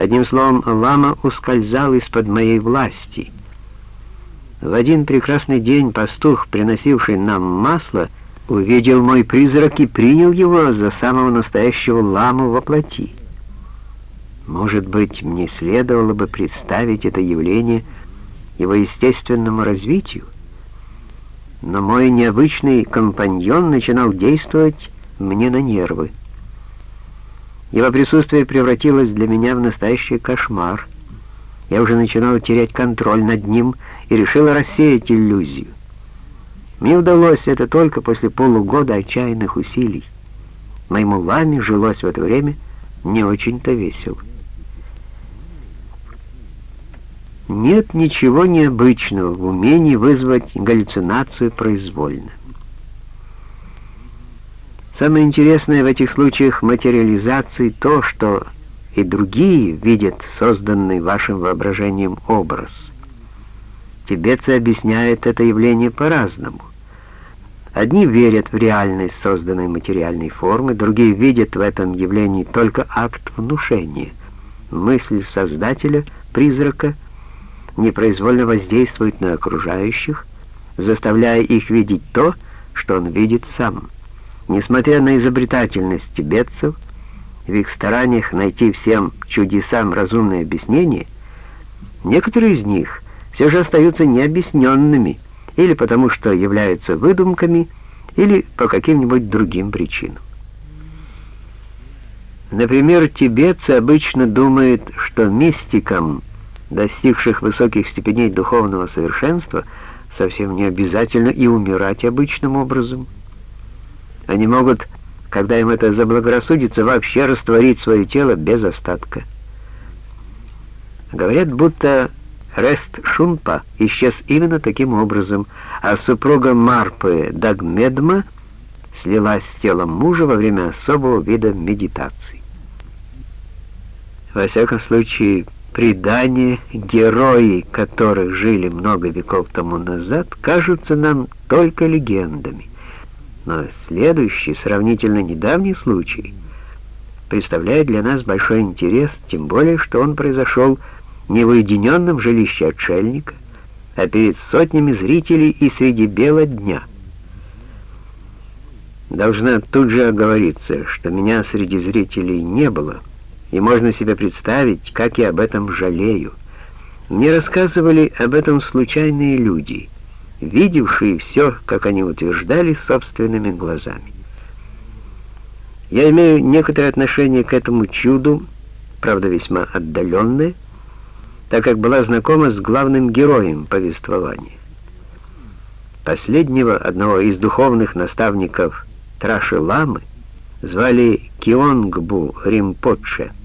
Одним словом, лама ускользал из-под моей власти. В один прекрасный день пастух, приносивший нам масло, увидел мой призрак и принял его за самого настоящего ламу во плоти. Может быть, мне следовало бы представить это явление его естественному развитию, но мой необычный компаньон начинал действовать мне на нервы. Его присутствие превратилось для меня в настоящий кошмар. Я уже начинал терять контроль над ним и решил рассеять иллюзию. Мне удалось это только после полугода отчаянных усилий. Моему ламе жилось в это время не очень-то весело. Нет ничего необычного в умении вызвать галлюцинацию произвольно. Самое интересное в этих случаях материализации то, что и другие видят созданный вашим воображением образ. Тибетцы объясняют это явление по-разному. Одни верят в реальность созданной материальной формы, другие видят в этом явлении только акт внушения. Мысль Создателя, призрака, непроизвольно воздействует на окружающих, заставляя их видеть то, что он видит сам. Несмотря на изобретательность тибетцев, в их стараниях найти всем чудесам разумное объяснение, некоторые из них все же остаются необъясненными, или потому что являются выдумками, или по каким-нибудь другим причинам. Например, тибетцы обычно думают, что мистикам, достигших высоких степеней духовного совершенства, совсем не обязательно и умирать обычным образом – они могут, когда им это заблагорассудится, вообще растворить свое тело без остатка. Говорят, будто Рест Шунпа исчез именно таким образом, а супруга Марпы Дагмедма слилась с телом мужа во время особого вида медитации. Во всяком случае, предания, герои которых жили много веков тому назад, кажутся нам только легендами. Но следующий, сравнительно недавний случай представляет для нас большой интерес, тем более, что он произошел не в уединенном жилище отшельника, а перед сотнями зрителей и среди бела дня. Должна тут же оговориться, что меня среди зрителей не было, и можно себе представить, как я об этом жалею. Мне рассказывали об этом случайные люди — видевшие все, как они утверждали, собственными глазами. Я имею некоторое отношение к этому чуду, правда весьма отдаленное, так как была знакома с главным героем повествования. Последнего, одного из духовных наставников Траши Ламы, звали Кионгбу Римпотше –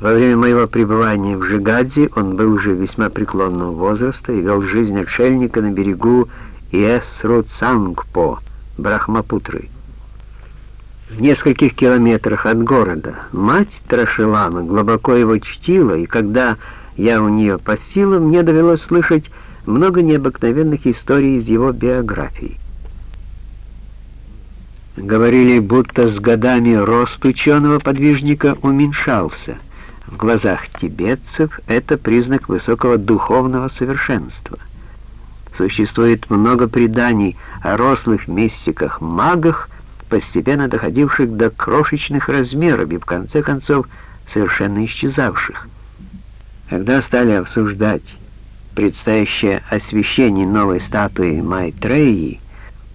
во время моего пребывания в Жигадзе он был уже весьма преклонного возраста и вел жизнь отшельника на берегу Иэсруцангпо, Брахмапутры. В нескольких километрах от города мать Трашилама глубоко его чтила, и когда я у нее посила, мне довелось слышать много необыкновенных историй из его биографии. Говорили, будто с годами рост ученого-подвижника уменьшался — в глазах тибетцев это признак высокого духовного совершенства. Существует много преданий о рослых мистиках-магах, постепенно доходивших до крошечных размеров и в конце концов совершенно исчезавших. Когда стали обсуждать предстоящее освящение новой статуи Майтреи,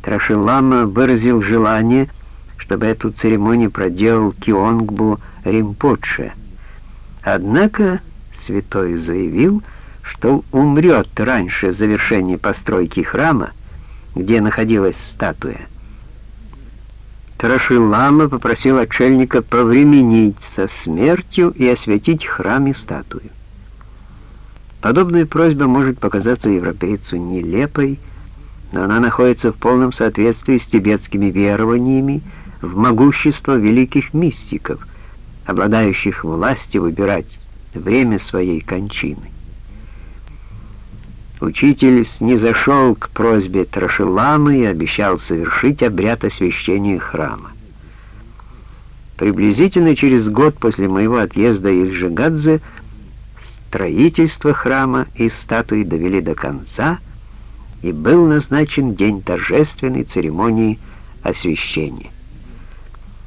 Трашилама выразил желание, чтобы эту церемонию проделал Кионгбу Римпоче — Однако святой заявил, что умрет раньше завершения постройки храма, где находилась статуя. Тарашилама попросил отшельника повременить со смертью и осветить храм и статую. Подобная просьба может показаться европейцу нелепой, но она находится в полном соответствии с тибетскими верованиями в могущество великих мистиков — обладающих властью выбирать время своей кончины. Учитель снизошел к просьбе Трашиламы и обещал совершить обряд освящения храма. Приблизительно через год после моего отъезда из Жигадзе строительство храма и статуи довели до конца, и был назначен день торжественной церемонии освящения.